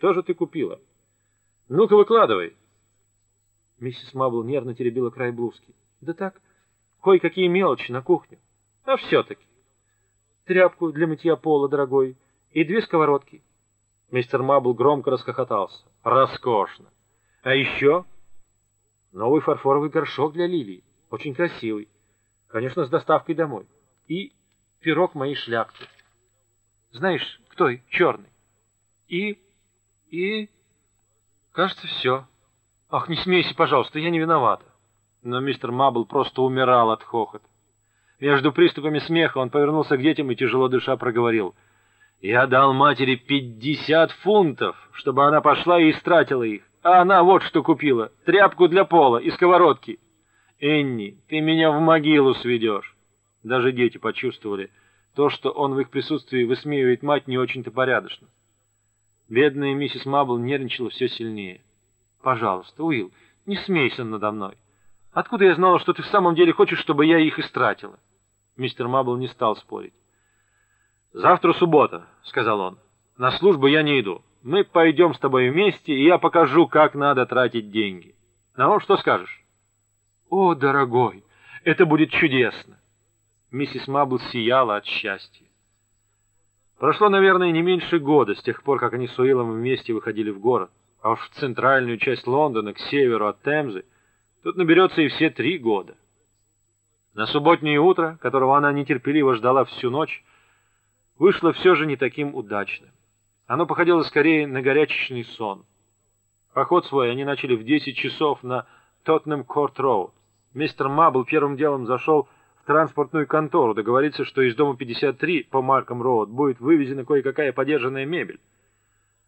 Что же ты купила? Ну-ка, выкладывай. Миссис Мабл нервно теребила край блузки. Да так, кое-какие мелочи на кухню. А все-таки. Тряпку для мытья пола, дорогой, и две сковородки. Мистер Мабл громко расхохотался. Роскошно. А еще новый фарфоровый горшок для лилии. Очень красивый. Конечно, с доставкой домой. И пирог моей шляпки. Знаешь, кто черный? И... и... кажется, все. Ах, не смейся, пожалуйста, я не виновата. Но мистер Мабл просто умирал от хохота. Между приступами смеха он повернулся к детям и, тяжело дыша, проговорил. «Я дал матери пятьдесят фунтов, чтобы она пошла и истратила их. А она вот что купила — тряпку для пола и сковородки. Энни, ты меня в могилу сведешь». Даже дети почувствовали, то, что он в их присутствии высмеивает мать, не очень-то порядочно. Бедная миссис Мабл нервничала все сильнее. «Пожалуйста, Уилл, не смейся надо мной. Откуда я знала, что ты в самом деле хочешь, чтобы я их истратила?» Мистер Мабл не стал спорить. «Завтра суббота», — сказал он. «На службу я не иду. Мы пойдем с тобой вместе, и я покажу, как надо тратить деньги. Ну, что скажешь?» «О, дорогой, это будет чудесно!» Миссис Мабл сияла от счастья. Прошло, наверное, не меньше года с тех пор, как они с Уиллом вместе выходили в город, а уж в центральную часть Лондона, к северу от Темзы, тут наберется и все три года. На субботнее утро, которого она нетерпеливо ждала всю ночь, вышло все же не таким удачным. Оно походило скорее на горячечный сон. Поход свой они начали в 10 часов на Тоттенем-Корт-Роуд. Мистер Мабл первым делом зашел транспортную контору договориться, что из дома 53 по Марком-Роуд будет вывезена кое-какая подержанная мебель.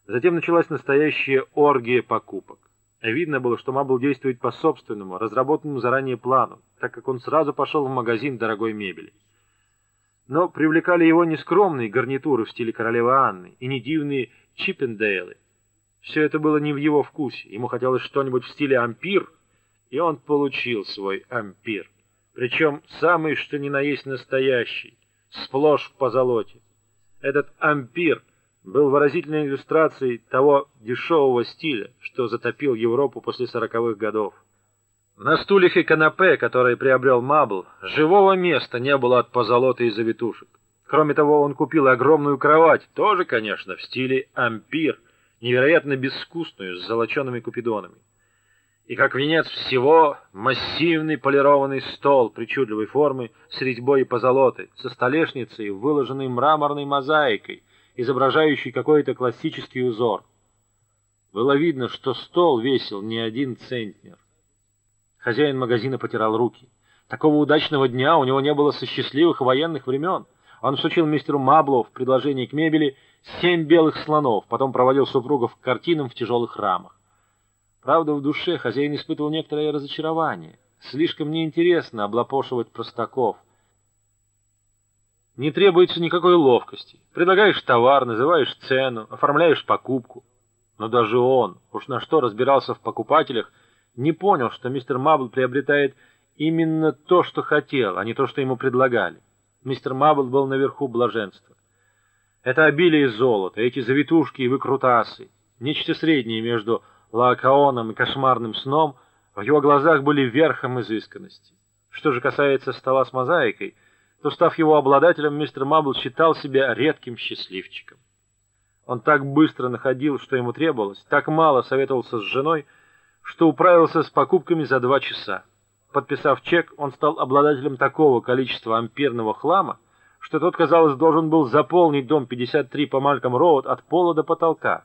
Затем началась настоящая оргия покупок. Видно было, что Мабл действует по собственному, разработанному заранее плану, так как он сразу пошел в магазин дорогой мебели. Но привлекали его не скромные гарнитуры в стиле королевы Анны и не дивные Чиппендейлы. Все это было не в его вкусе. Ему хотелось что-нибудь в стиле ампир, и он получил свой ампир. Причем самый, что ни на есть настоящий, сплошь в позолоте. Этот ампир был выразительной иллюстрацией того дешевого стиля, что затопил Европу после сороковых годов. На стульях и канапе, которые приобрел Мабл, живого места не было от позолоты и завитушек. Кроме того, он купил огромную кровать, тоже, конечно, в стиле ампир, невероятно безвкусную, с золочеными купидонами. И как венец всего массивный полированный стол причудливой формы с резьбой и позолотой, со столешницей, выложенной мраморной мозаикой, изображающей какой-то классический узор. Было видно, что стол весил не один центнер. Хозяин магазина потирал руки. Такого удачного дня у него не было со счастливых военных времен. Он всучил мистеру Маблу в предложении к мебели семь белых слонов, потом проводил супругов к картинам в тяжелых рамах. Правда, в душе хозяин испытывал некоторое разочарование. Слишком неинтересно облапошивать простаков. Не требуется никакой ловкости. Предлагаешь товар, называешь цену, оформляешь покупку. Но даже он, уж на что разбирался в покупателях, не понял, что мистер Мабл приобретает именно то, что хотел, а не то, что ему предлагали. Мистер Мабл был наверху блаженства. Это обилие золота, эти завитушки и выкрутасы, нечто среднее между лаокаоном и кошмарным сном, в его глазах были верхом изысканности. Что же касается стола с мозаикой, то, став его обладателем, мистер Мабл считал себя редким счастливчиком. Он так быстро находил, что ему требовалось, так мало советовался с женой, что управился с покупками за два часа. Подписав чек, он стал обладателем такого количества амперного хлама, что тот, казалось, должен был заполнить дом 53 по Мальком Роуд от пола до потолка.